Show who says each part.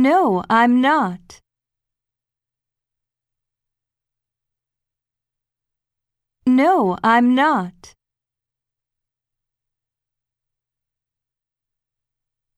Speaker 1: No, I'm not. No, I'm not.